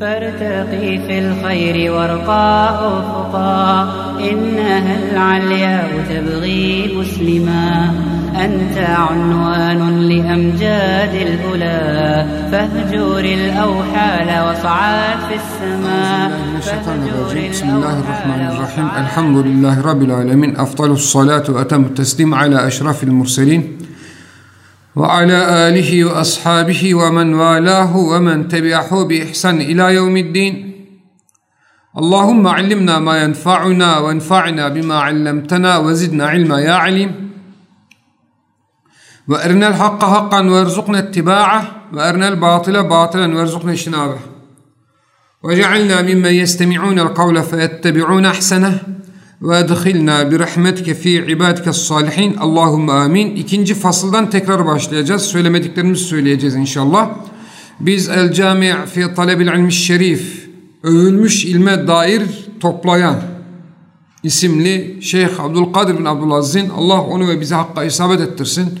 فارتقي في الخير وارقى أفقا إنها العلياء تبغي مسلما. أنت عنوان لأمجاد الأولى فاهجر الأوحال واصعد في السماء الشيطان الرجيم. بسم الله الرحمن الرحيم. الحمد لله رب العالمين. أفضل الصلاة وأتم التسليم على أشرف المرسلين. وعلى آله وأصحابه ومن والاه ومن تبعه بإحسان إلى يوم الدين. اللهم علمنا ما ينفعنا وانفعنا بما علمتنا وزدنا علما يا عليم. وأرنا الحق حقا وارزقنا اتباعه وأرنا الباطل باطلا وارزقنا اجتنابه. وجعلنا ممن يستمعون القول فيتبعون أحسنه. وادخilna birahmetike fi ibadike salihin. Allahümme amin. İkinci fasıldan tekrar başlayacağız. Söylemediklerimizi söyleyeceğiz inşallah. Biz El Cami' fi Talebil İlmi Şerif övülmüş ilme dair toplayan isimli Şeyh Abdülkadir bin Abdülaziz'in Allah onu ve bize hakka isabet ettirsin.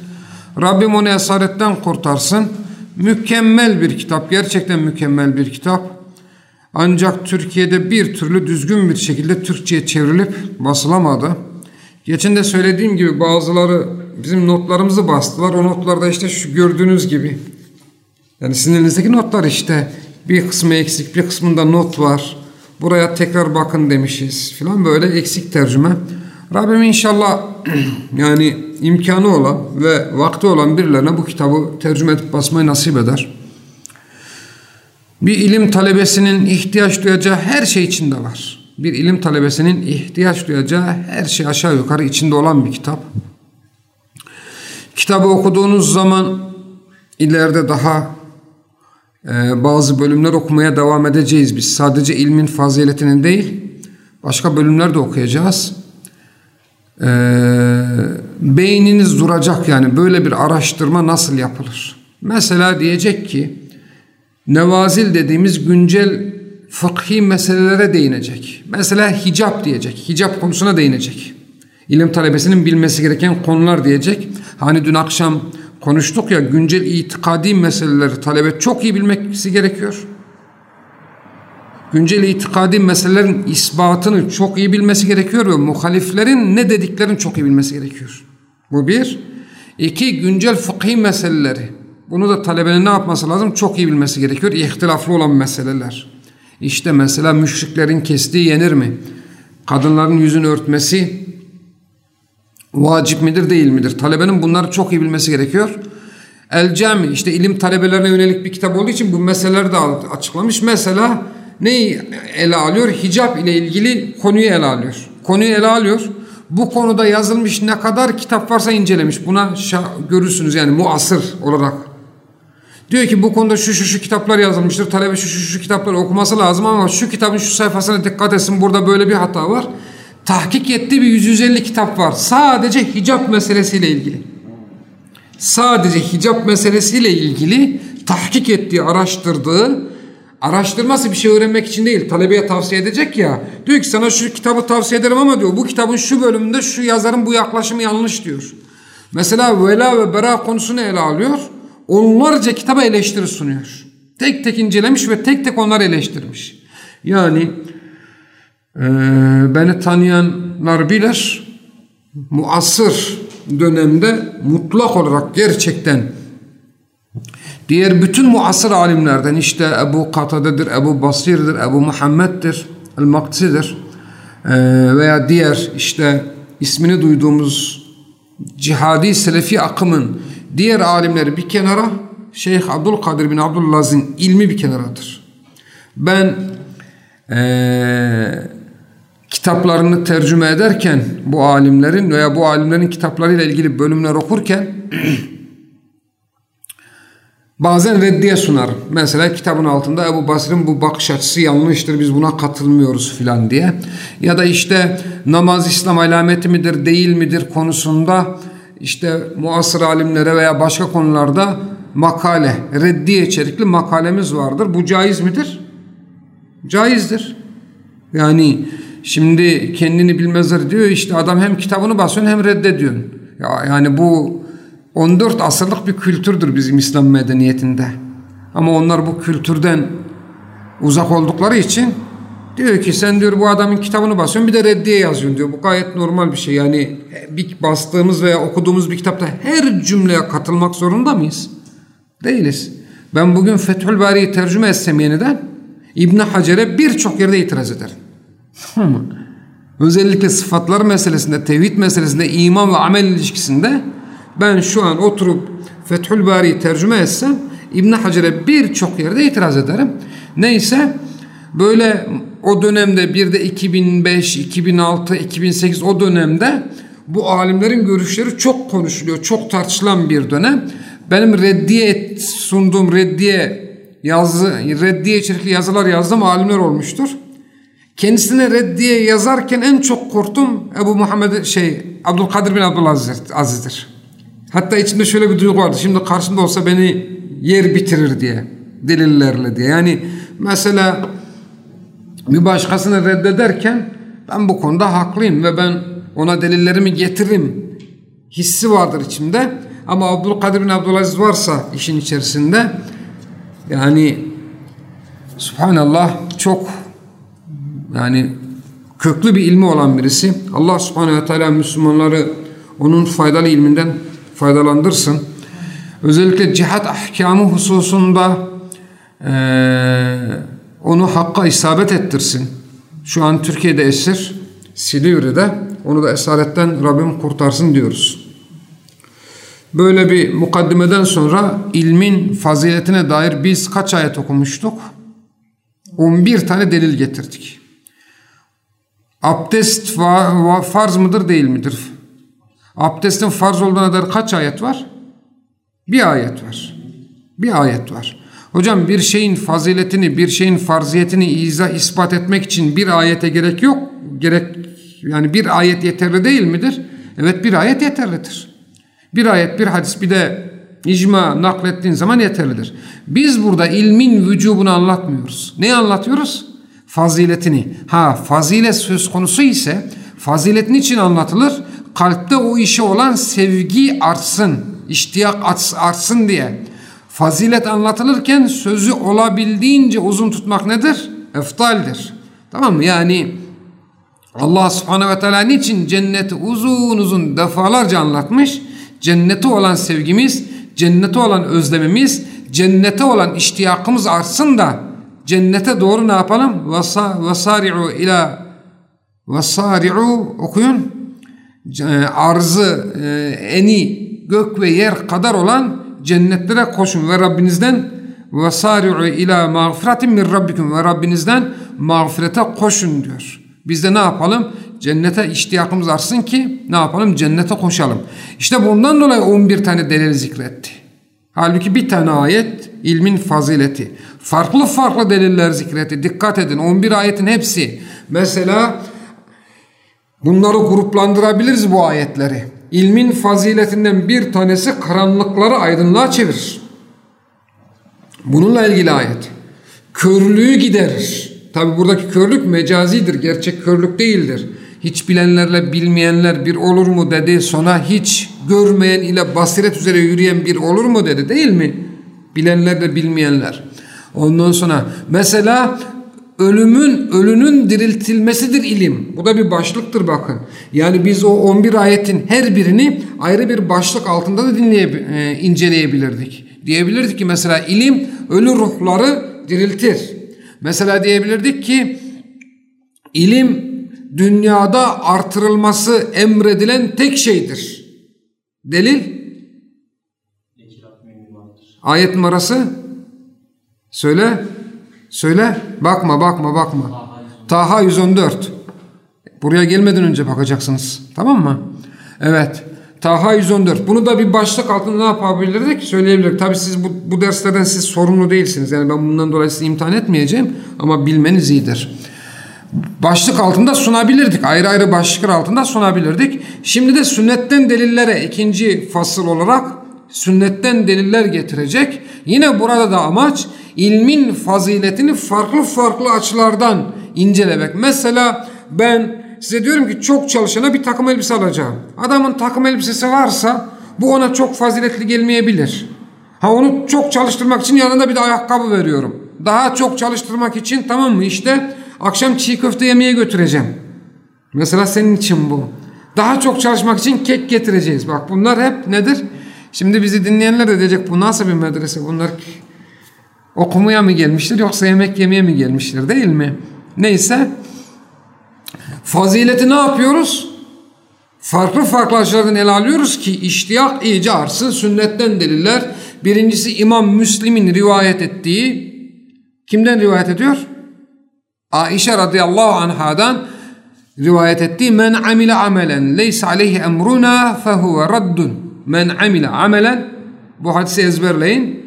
Rabbim onu esaretten kurtarsın. Mükemmel bir kitap. Gerçekten mükemmel bir kitap. Ancak Türkiye'de bir türlü düzgün bir şekilde Türkçe'ye çevrilip basılamadı. Geçen de söylediğim gibi bazıları bizim notlarımızı bastılar. O notlarda işte şu gördüğünüz gibi. Yani sizin elinizdeki notlar işte bir kısmı eksik bir kısmında not var. Buraya tekrar bakın demişiz filan böyle eksik tercüme. Rabbim inşallah yani imkanı olan ve vakti olan birilerine bu kitabı tercüme edip basmayı nasip eder. Bir ilim talebesinin ihtiyaç duyacağı her şey içinde var. Bir ilim talebesinin ihtiyaç duyacağı her şey aşağı yukarı içinde olan bir kitap. Kitabı okuduğunuz zaman ileride daha e, bazı bölümler okumaya devam edeceğiz biz. Sadece ilmin faziletini değil, başka bölümler de okuyacağız. E, beyniniz duracak yani böyle bir araştırma nasıl yapılır? Mesela diyecek ki, nevazil dediğimiz güncel fıkhi meselelere değinecek. Mesela hicap diyecek. Hicap konusuna değinecek. İlim talebesinin bilmesi gereken konular diyecek. Hani dün akşam konuştuk ya güncel itikadi meseleleri talebe çok iyi bilmesi gerekiyor. Güncel itikadi meselelerin isbatını çok iyi bilmesi gerekiyor ve muhaliflerin ne dediklerini çok iyi bilmesi gerekiyor. Bu bir. İki, güncel fıkhi meseleleri. Bunu da talebenin ne yapması lazım? Çok iyi bilmesi gerekiyor. İhtilaflı olan meseleler. İşte mesela müşriklerin kestiği yenir mi? Kadınların yüzünü örtmesi vacip midir değil midir? Talebenin bunları çok iyi bilmesi gerekiyor. El Cami işte ilim talebelerine yönelik bir kitap olduğu için bu meseleleri de açıklamış. Mesela neyi ele alıyor? Hicap ile ilgili konuyu ele alıyor. Konuyu ele alıyor. Bu konuda yazılmış ne kadar kitap varsa incelemiş. Buna görürsünüz yani muasır olarak. Diyor ki bu konuda şu şu şu kitaplar yazılmıştır. Talebe şu şu şu kitapları okuması lazım ama şu kitabın şu sayfasına dikkat etsin. Burada böyle bir hata var. Tahkik ettiği bir 150 kitap var. Sadece hicap meselesiyle ilgili. Sadece hicap meselesiyle ilgili tahkik ettiği, araştırdığı, araştırması bir şey öğrenmek için değil, talebeye tavsiye edecek ya. Diyor ki sana şu kitabı tavsiye ederim ama diyor bu kitabın şu bölümünde şu yazarın bu yaklaşımı yanlış diyor. Mesela vela ve bera konusunu ele alıyor. Onlarca kitaba eleştiri sunuyor. Tek tek incelemiş ve tek tek onları eleştirmiş. Yani e, beni tanıyanlar bilir. Muasır dönemde mutlak olarak gerçekten diğer bütün muasır alimlerden işte Ebu Katade'dir, Ebu Basir'dir, Ebu Muhammed'dir, El-Maksi'dir e, veya diğer işte ismini duyduğumuz cihadi selefi akımın diğer alimleri bir kenara Şeyh Abdülkadir bin Abdüllaz'ın ilmi bir kenaradır. Ben ee, kitaplarını tercüme ederken bu alimlerin veya bu alimlerin kitaplarıyla ilgili bölümler okurken bazen reddiye sunarım. Mesela kitabın altında Ebu Basir'in bu bakış açısı yanlıştır biz buna katılmıyoruz filan diye. Ya da işte namaz İslam alameti midir değil midir konusunda işte muasır alimlere veya başka konularda makale, reddiye içerikli makalemiz vardır. Bu caiz midir? Caizdir. Yani şimdi kendini bilmezler diyor işte adam hem kitabını basıyorsun hem reddediyorsun. Ya yani bu 14 asırlık bir kültürdür bizim İslam medeniyetinde. Ama onlar bu kültürden uzak oldukları için diyor ki sen diyor bu adamın kitabını basıyorsun bir de reddiye yazıyorsun diyor. Bu gayet normal bir şey. Yani bir bastığımız veya okuduğumuz bir kitapta her cümleye katılmak zorunda mıyız? Değiliz. Ben bugün Fethül Bari'yi tercüme etsem yeniden İbn Hacer'e birçok yerde itiraz ederim. Özellikle sıfatlar meselesinde, tevhid meselesinde, iman ve amel ilişkisinde ben şu an oturup Fethül Bari'yi tercüme etsem İbn Hacer'e birçok yerde itiraz ederim. Neyse böyle o dönemde bir de 2005, 2006, 2008 o dönemde bu alimlerin görüşleri çok konuşuluyor, çok tartışılan bir dönem. Benim reddiye sunduğum reddiye yazı, reddiye içerikli yazılar yazdığım alimler olmuştur. Kendisine reddiye yazarken en çok korktum Ebu Muhammed şey Abdülkadir bin Abdülaziz'dir. Hatta içimde şöyle bir duygu vardı. Şimdi karşımda olsa beni yer bitirir diye. Delillerle diye. Yani mesela bir başkasını reddederken ben bu konuda haklıyım ve ben ona delillerimi getiririm hissi vardır içimde. Ama Abdülkadir bin Abdülaziz varsa işin içerisinde yani subhanallah çok yani köklü bir ilmi olan birisi. Allah subhanehu ve teala Müslümanları onun faydalı ilminden faydalandırsın. Özellikle cihat ahkamı hususunda e, onu hakka isabet ettirsin. Şu an Türkiye'de esir, Silivri'de. Onu da esaretten Rabbim kurtarsın diyoruz. Böyle bir mukaddimeden sonra ilmin faziletine dair biz kaç ayet okumuştuk? 11 tane delil getirdik. Abdest farz mıdır değil midir? Abdestin farz olduğuna dair kaç ayet var? Bir ayet var. Bir ayet var. Hocam bir şeyin faziletini, bir şeyin farziyetini izah ispat etmek için bir ayete gerek yok. Gerek yani bir ayet yeterli değil midir? Evet bir ayet yeterlidir. Bir ayet, bir hadis, bir de icma naklettiğin zaman yeterlidir. Biz burada ilmin vücubunu anlatmıyoruz. Ne anlatıyoruz? Faziletini. Ha fazilet söz konusu ise fazilet niçin anlatılır? Kalpte o işe olan sevgi artsın, iştiyak artsın diye. Fazilet anlatılırken sözü olabildiğince uzun tutmak nedir? Eftaldir. Tamam mı? Yani Allah subhanehu ve teala niçin cenneti uzun uzun defalarca anlatmış? Cennete olan sevgimiz, cennete olan özlemimiz, cennete olan iştiyakımız artsın da cennete doğru ne yapalım? Vasari'u ila vasari'u okuyun. Arzı, e, eni, gök ve yer kadar olan cennetlere koşun ve Rabbinizden vasari'u ila mağfiretin min rabbikum ve Rabbinizden mağfirete koşun diyor. Biz de ne yapalım? Cennete iştiyakımız artsın ki ne yapalım? Cennete koşalım. İşte bundan dolayı 11 tane delil zikretti. Halbuki bir tane ayet ilmin fazileti. Farklı farklı deliller zikretti. Dikkat edin 11 ayetin hepsi. Mesela bunları gruplandırabiliriz bu ayetleri. İlmin faziletinden bir tanesi karanlıkları aydınlığa çevirir. Bununla ilgili ayet. Körlüğü giderir. Tabi buradaki körlük mecazidir. Gerçek körlük değildir. Hiç bilenlerle bilmeyenler bir olur mu dedi. Sonra hiç görmeyen ile basiret üzere yürüyen bir olur mu dedi değil mi? Bilenlerle bilmeyenler. Ondan sonra mesela ölümün ölünün diriltilmesidir ilim. Bu da bir başlıktır bakın. Yani biz o 11 ayetin her birini ayrı bir başlık altında da dinleye, e, inceleyebilirdik. Diyebilirdik ki mesela ilim ölü ruhları diriltir. Mesela diyebilirdik ki ilim dünyada artırılması emredilen tek şeydir. Delil? Ayet numarası? Söyle. Söyle. Bakma bakma bakma. Taha 114. Buraya gelmeden önce bakacaksınız. Tamam mı? Evet. Taha 114. Bunu da bir başlık altında ne yapabilirdik? Söyleyebilirdik. Tabi siz bu, bu derslerden siz sorumlu değilsiniz. Yani ben bundan dolayı sizi imtihan etmeyeceğim. Ama bilmeniz iyidir. Başlık altında sunabilirdik. Ayrı ayrı başlıklar altında sunabilirdik. Şimdi de sünnetten delillere ikinci fasıl olarak sünnetten deliller getirecek. Yine burada da amaç ilmin faziletini farklı farklı açılardan incelemek. Mesela ben size diyorum ki çok çalışana bir takım elbise alacağım. Adamın takım elbisesi varsa bu ona çok faziletli gelmeyebilir. Ha onu çok çalıştırmak için yanında bir de ayakkabı veriyorum. Daha çok çalıştırmak için tamam mı işte akşam çiğ köfte yemeye götüreceğim. Mesela senin için bu. Daha çok çalışmak için kek getireceğiz. Bak bunlar hep nedir? Şimdi bizi dinleyenler de diyecek bu nasıl bir medrese? Bunlar okumaya mı gelmişler yoksa yemek yemeye mi gelmişler değil mi? Neyse fazileti ne yapıyoruz? Farklı farklı açılardan ele alıyoruz ki iştiyak iyice artsın. Sünnetten deliller. Birincisi İmam Müslim'in rivayet ettiği kimden rivayet ediyor? Aişe radıyallahu anhadan rivayet ettiği men amile amelen leysa aleyhi emruna fehuve raddun men amile amelen bu hadisi ezberleyin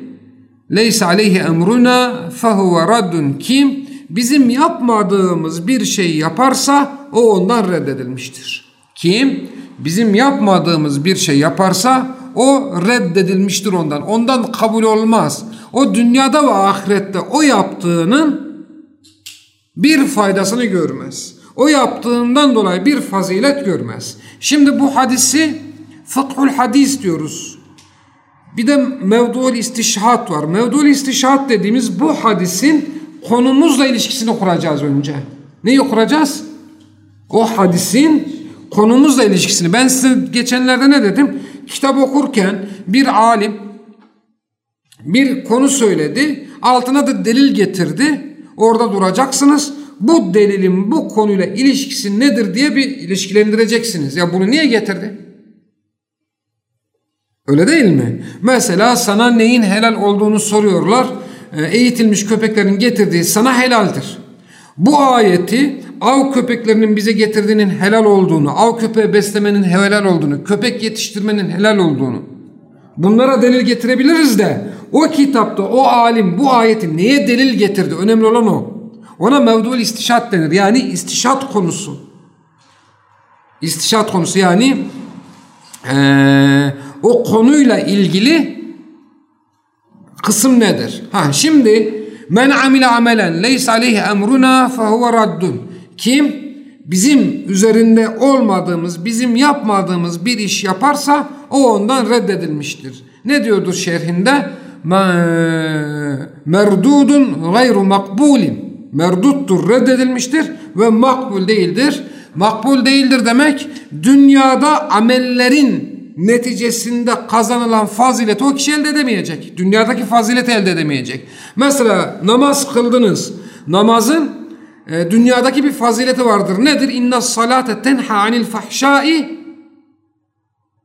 leysa aleyhi emruna fehuve raddun kim bizim yapmadığımız bir şey yaparsa o ondan reddedilmiştir. Kim bizim yapmadığımız bir şey yaparsa o reddedilmiştir ondan. Ondan kabul olmaz. O dünyada ve ahirette o yaptığının bir faydasını görmez. O yaptığından dolayı bir fazilet görmez. Şimdi bu hadisi fıkhul hadis diyoruz. Bir de mevdu'l istişhat var. Mevdu'l istişhat dediğimiz bu hadisin konumuzla ilişkisini kuracağız önce. Neyi kuracağız? O hadisin konumuzla ilişkisini. Ben size geçenlerde ne dedim? Kitap okurken bir alim bir konu söyledi. Altına da delil getirdi. Orada duracaksınız. Bu delilin bu konuyla ilişkisi nedir diye bir ilişkilendireceksiniz. Ya bunu niye getirdi? Öyle değil mi? Mesela sana neyin helal olduğunu soruyorlar. Ee, eğitilmiş köpeklerin getirdiği sana helaldir. Bu ayeti av köpeklerinin bize getirdiğinin helal olduğunu, av köpeği beslemenin helal olduğunu, köpek yetiştirmenin helal olduğunu bunlara delil getirebiliriz de o kitapta o alim bu ayeti neye delil getirdi? Önemli olan o. Ona mevdul istişat denir. Yani istişat konusu. İstişat konusu yani ee, o konuyla ilgili kısım nedir? Ha şimdi men amile amelen leysa aleyhi emruna fehuve raddun. Kim bizim üzerinde olmadığımız, bizim yapmadığımız bir iş yaparsa o ondan reddedilmiştir. Ne diyordur şerhinde? Merdudun gayru makbulin. Merduttur, reddedilmiştir ve makbul değildir. Makbul değildir demek dünyada amellerin neticesinde kazanılan fazileti o kişi elde edemeyecek. Dünyadaki fazileti elde edemeyecek. Mesela namaz kıldınız. Namazın e, dünyadaki bir fazileti vardır. Nedir? İnna salate tenha anil fahşai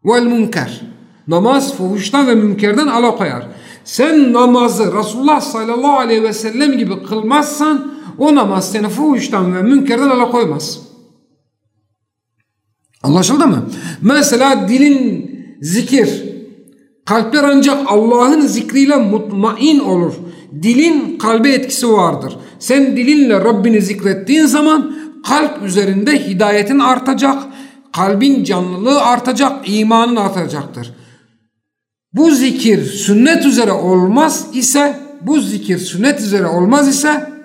vel münker. Namaz fuhuştan ve münkerden alakoyar. Sen namazı Resulullah sallallahu aleyhi ve sellem gibi kılmazsan o namaz seni fuhuştan ve münkerden alakoymaz. Anlaşıldı mı? Mesela dilin zikir. Kalpler ancak Allah'ın zikriyle mutmain olur. Dilin kalbe etkisi vardır. Sen dilinle Rabbini zikrettiğin zaman kalp üzerinde hidayetin artacak, kalbin canlılığı artacak, imanın artacaktır. Bu zikir sünnet üzere olmaz ise, bu zikir sünnet üzere olmaz ise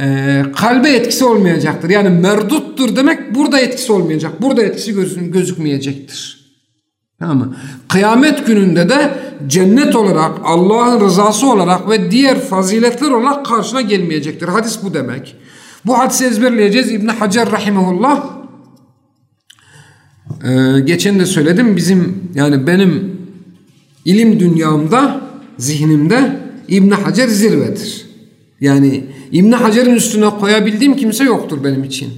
e, kalbe etkisi olmayacaktır. Yani merduttur demek burada etkisi olmayacak. Burada etkisi gözükmeyecektir. Tamam mı? Kıyamet gününde de cennet olarak, Allah'ın rızası olarak ve diğer faziletler olarak karşına gelmeyecektir. Hadis bu demek. Bu hadisi ezberleyeceğiz. İbn Hacer rahimehullah ee, geçen de söyledim bizim yani benim ilim dünyamda zihnimde İbn Hacer zirvedir. Yani İbn Hacer'in üstüne koyabildiğim kimse yoktur benim için.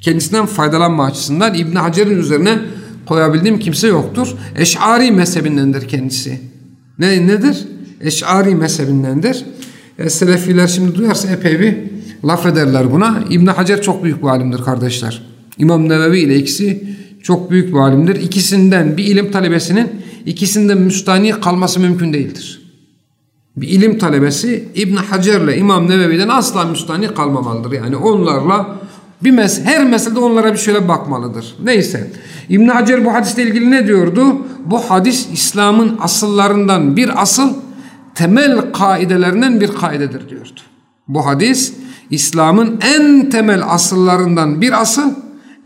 Kendisinden faydalanma açısından İbn Hacer'in üzerine koyabildiğim kimse yoktur. Eş'ari mezhebindendir kendisi. Ne, nedir? Eş'ari mezhebindendir. E, Selefiler şimdi duyarsa epey bir laf ederler buna. İbn Hacer çok büyük bir alimdir kardeşler. İmam Nevevi ile ikisi çok büyük bir alimdir. İkisinden bir ilim talebesinin ikisinden müstani kalması mümkün değildir. Bir ilim talebesi İbn Hacer ile İmam Nevevi'den asla müstani kalmamalıdır. Yani onlarla bir mes her meselede onlara bir şöyle bakmalıdır. Neyse. İbn Hacer bu hadisle ilgili ne diyordu? Bu hadis İslam'ın asıllarından bir asıl temel kaidelerinden bir kaidedir diyordu. Bu hadis İslam'ın en temel asıllarından bir asıl,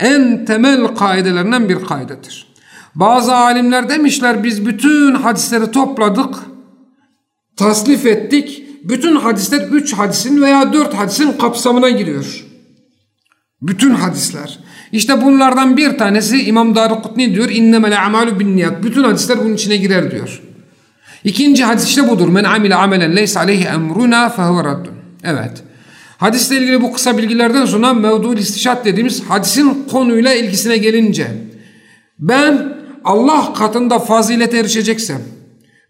en temel kaidelerinden bir kaidedir. Bazı alimler demişler biz bütün hadisleri topladık, tasnif ettik. Bütün hadisler üç hadisin veya dört hadisin kapsamına giriyor. Bütün hadisler. İşte bunlardan bir tanesi İmam Darukutni diyor innemel amalu bin niyat. Bütün hadisler bunun içine girer diyor. İkinci hadis işte budur. Men amile amelen leysa aleyhi emruna fehuve. Evet. Hadisle ilgili bu kısa bilgilerden sonra mevdul istişat dediğimiz hadisin konuyla ilgisine gelince ben Allah katında fazilete erişeceksem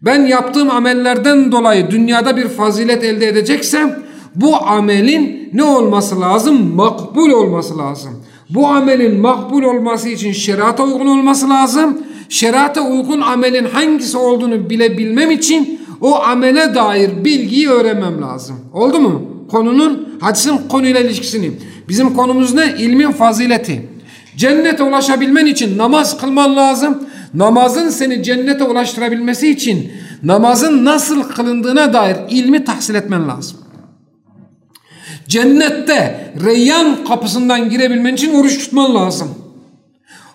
ben yaptığım amellerden dolayı dünyada bir fazilet elde edeceksem bu amelin ne olması lazım? Makbul olması lazım. Bu amelin makbul olması için şerata uygun olması lazım. Şerata uygun amelin hangisi olduğunu bilebilmem için o amele dair bilgiyi öğrenmem lazım. Oldu mu? Konunun hadisin konuyla ilişkisini. Bizim konumuz ne? İlmin fazileti. Cennete ulaşabilmen için namaz kılman lazım. Namazın seni cennete ulaştırabilmesi için namazın nasıl kılındığına dair ilmi tahsil etmen lazım. Cennette reyyan kapısından girebilmen için oruç tutman lazım.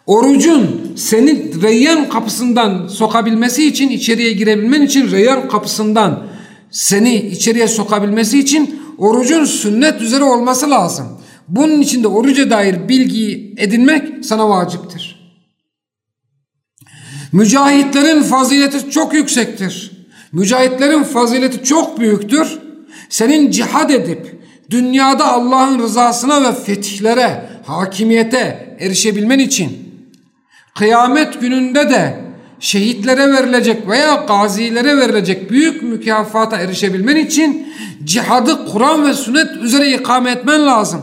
Orucun seni reyyan kapısından sokabilmesi için içeriye girebilmen için reyyan kapısından seni içeriye sokabilmesi için orucun sünnet üzere olması lazım. Bunun için de oruca dair bilgiyi edinmek sana vaciptir. Mücahitlerin fazileti çok yüksektir. Mücahitlerin fazileti çok büyüktür. Senin cihad edip dünyada Allah'ın rızasına ve fetihlere, hakimiyete erişebilmen için kıyamet gününde de şehitlere verilecek veya gazilere verilecek büyük mükafata erişebilmen için cihadı Kur'an ve sünnet üzere ikame etmen lazım.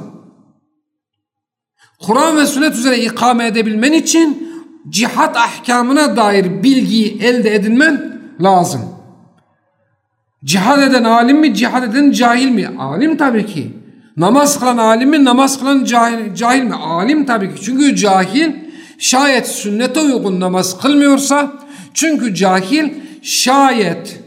Kur'an ve sünnet üzere ikame edebilmen için cihat ahkamına dair bilgiyi elde edinmen lazım. Cihad eden alim mi, cihad eden cahil mi? Alim tabii ki. Namaz kılan alim mi, namaz kılan cahil, cahil mi? Alim tabii ki. Çünkü cahil şayet sünnete uygun namaz kılmıyorsa, çünkü cahil şayet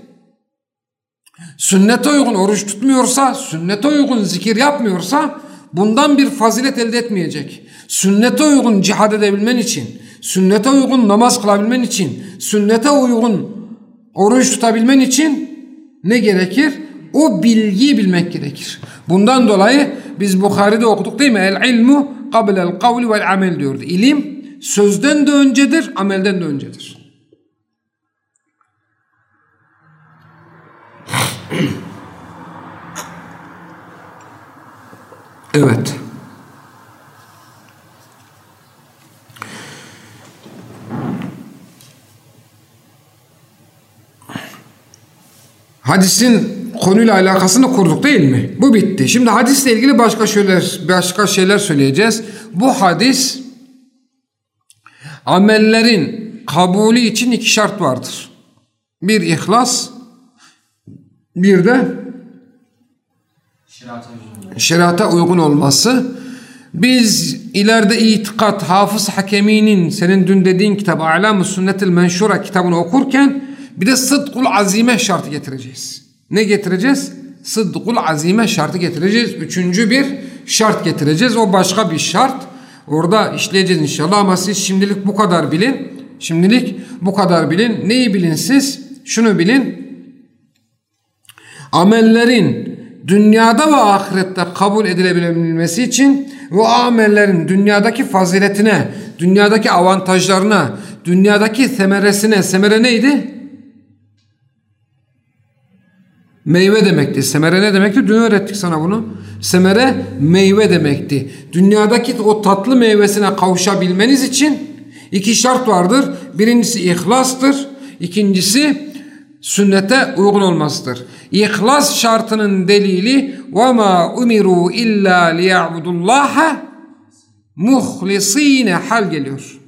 sünnete uygun oruç tutmuyorsa, sünnete uygun zikir yapmıyorsa bundan bir fazilet elde etmeyecek. Sünnete uygun cihad edebilmen için, sünnete uygun namaz kılabilmen için, sünnete uygun oruç tutabilmen için ne gerekir? O bilgiyi bilmek gerekir. Bundan dolayı biz Bukhari'de okuduk değil mi? El ilmu kablel kavli vel amel diyordu. İlim sözden de öncedir, amelden de öncedir. Evet. Hadisin konuyla alakasını kurduk değil mi? Bu bitti. Şimdi hadisle ilgili başka şeyler başka şeyler söyleyeceğiz. Bu hadis amellerin kabulü için iki şart vardır. Bir ihlas, bir de şerata uygun olması. Biz ileride itikat Hafız Hakemi'nin senin dün dediğin kitap A'lam-ı Sünnetil Menşura kitabını okurken bir de sıdkul azime şartı getireceğiz. Ne getireceğiz? Sıdkul azime şartı getireceğiz. Üçüncü bir şart getireceğiz. O başka bir şart. Orada işleyeceğiz inşallah ama siz şimdilik bu kadar bilin. Şimdilik bu kadar bilin. Neyi bilin siz? Şunu bilin. Amellerin dünyada ve ahirette kabul edilebilmesi için bu amellerin dünyadaki faziletine, dünyadaki avantajlarına, dünyadaki semeresine, semere neydi? Meyve demekti. Semere ne demekti? Dün öğrettik sana bunu. Semere meyve demekti. Dünyadaki o tatlı meyvesine kavuşabilmeniz için iki şart vardır. Birincisi ihlastır. İkincisi sünnete uygun olmasıdır. İhlas şartının delili وَمَا umiru illa liya'budullaha muhlisine hal geliyor.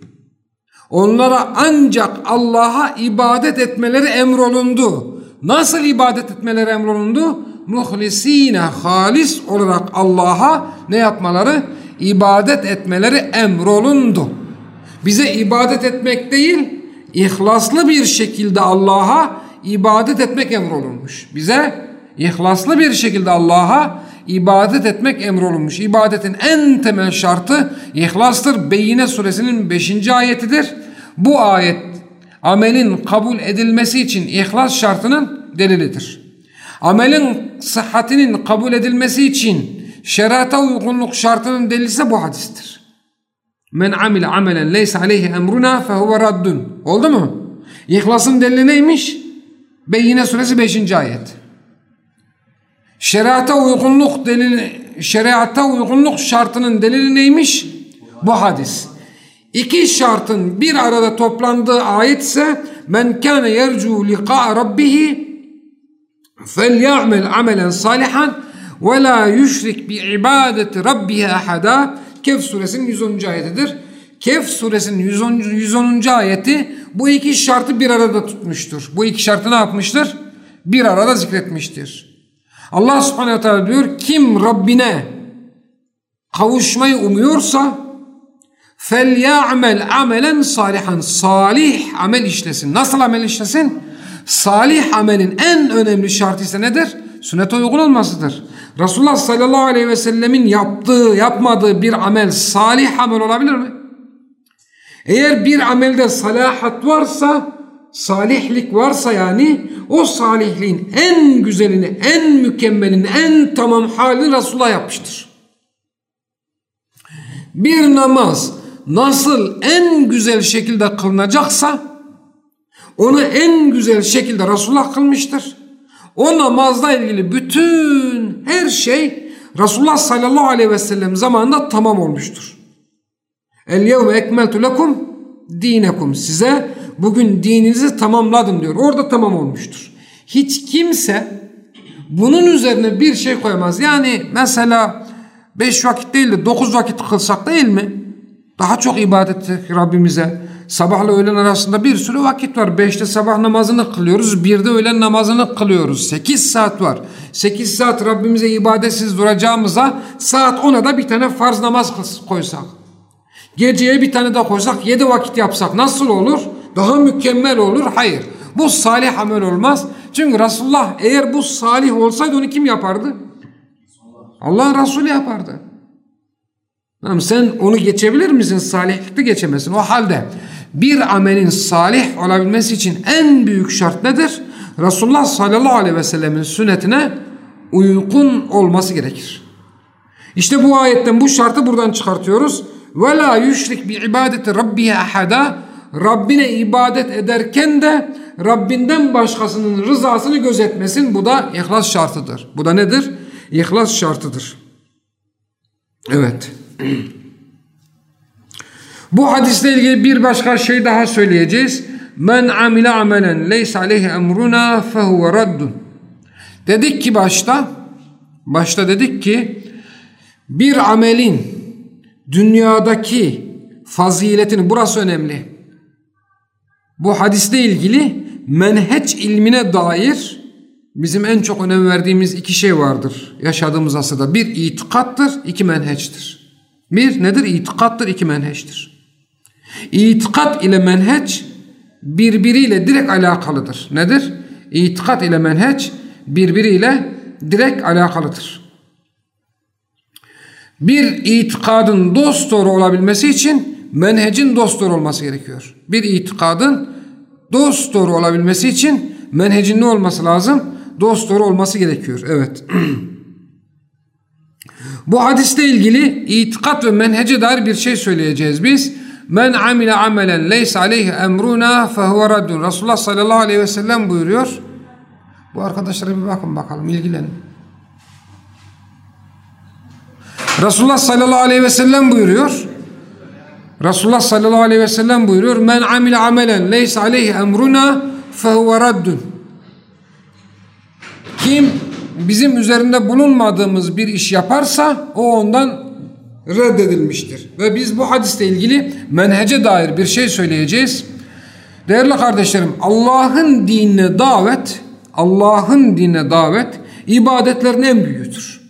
Onlara ancak Allah'a ibadet etmeleri emrolundu. Nasıl ibadet etmeleri emrolundu? Muhlisine halis olarak Allah'a ne yapmaları? İbadet etmeleri emrolundu. Bize ibadet etmek değil, ihlaslı bir şekilde Allah'a ibadet etmek emrolunmuş. Bize ihlaslı bir şekilde Allah'a ibadet etmek emrolunmuş. İbadetin en temel şartı ihlastır. Beyine suresinin 5. ayetidir. Bu ayet amelin kabul edilmesi için ihlas şartının delilidir. Amelin sıhhatinin kabul edilmesi için şerata uygunluk şartının delili bu hadistir. Men amile amelen leysa aleyhi emruna fehuve raddun. Oldu mu? İhlasın delili neymiş? Beyyine suresi 5. ayet. Şeriata uygunluk delili, şeriata uygunluk şartının delili neymiş? Bu hadis. İki şartın bir arada toplandığı ayetse men kana yercu liqa rabbihi felyamel amelen salihan ve la yüşrik bi ibadeti rabbihi ahada Kehf suresinin 110. ayetidir. Kehf suresinin 110. 110. ayeti bu iki şartı bir arada tutmuştur. Bu iki şartı ne yapmıştır? Bir arada zikretmiştir. Allah subhanehu teala diyor kim Rabbine kavuşmayı umuyorsa fel ya'mel amelen salihan. Salih amel işlesin. Nasıl amel işlesin? Salih amelin en önemli şartı ise nedir? Sünnete uygun olmasıdır. Resulullah sallallahu aleyhi ve sellemin yaptığı, yapmadığı bir amel salih amel olabilir mi? Eğer bir amelde salahat varsa, salihlik varsa yani o salihliğin en güzelini, en mükemmelini, en tamam halini Resulullah yapmıştır. Bir namaz nasıl en güzel şekilde kılınacaksa onu en güzel şekilde Resulullah kılmıştır. O namazla ilgili bütün her şey Resulullah sallallahu aleyhi ve sellem zamanında tamam olmuştur. El yevme ekmeltu lekum dinekum. Size bugün dininizi tamamladım diyor. Orada tamam olmuştur. Hiç kimse bunun üzerine bir şey koyamaz. Yani mesela beş vakit değil de dokuz vakit kılsak değil mi? Daha çok ibadet Rabbimize. Sabahla öğlen arasında bir sürü vakit var. Beşte sabah namazını kılıyoruz. Birde öğlen namazını kılıyoruz. Sekiz saat var. Sekiz saat Rabbimize ibadetsiz duracağımıza saat ona da bir tane farz namaz koysak. Geceye bir tane daha koysak yedi vakit yapsak nasıl olur? Daha mükemmel olur. Hayır. Bu salih amel olmaz. Çünkü Resulullah eğer bu salih olsaydı onu kim yapardı? Allah'ın Resulü yapardı. Tamam, sen onu geçebilir misin? Salihlikte geçemezsin. O halde bir amelin salih olabilmesi için en büyük şart nedir? Resulullah sallallahu aleyhi ve sellemin sünnetine uygun olması gerekir. İşte bu ayetten bu şartı buradan çıkartıyoruz. Ve la yüşrik bi ibadeti rabbihi ahada Rabbine ibadet ederken de Rabbinden başkasının rızasını gözetmesin. Bu da ihlas şartıdır. Bu da nedir? İhlas şartıdır. Evet. Bu hadisle ilgili bir başka şey daha söyleyeceğiz. Men amile amelen leysa aleyhi emruna fehuve raddun. Dedik ki başta, başta dedik ki bir amelin dünyadaki faziletini, burası önemli. Bu hadiste ilgili menheç ilmine dair bizim en çok önem verdiğimiz iki şey vardır yaşadığımız asırda. Bir itikattır, iki menheçtir. Bir nedir? İtikattır, iki menheçtir. İtikat ile menheç birbiriyle direkt alakalıdır. Nedir? İtikat ile menheç birbiriyle direkt alakalıdır. Bir itikadın dost doğru olabilmesi için menhecin dost doğru olması gerekiyor. Bir itikadın dost doğru olabilmesi için menhecin ne olması lazım? Dost doğru olması gerekiyor. Evet. Bu hadiste ilgili itikat ve menhece dair bir şey söyleyeceğiz biz. Men amile amelen leysa aleyhi emruna fehuve raddun. Resulullah sallallahu aleyhi ve sellem buyuruyor. Bu arkadaşlara bir bakın bakalım ilgilenin. Resulullah sallallahu aleyhi ve sellem buyuruyor. Resulullah sallallahu aleyhi ve sellem buyuruyor. Men amile amelen leysa aleyhi emruna fehuve raddun. Kim bizim üzerinde bulunmadığımız bir iş yaparsa o ondan reddedilmiştir. Ve biz bu hadiste ilgili menhece dair bir şey söyleyeceğiz. Değerli kardeşlerim Allah'ın dinine davet Allah'ın dinine davet ibadetlerin en büyüğüdür.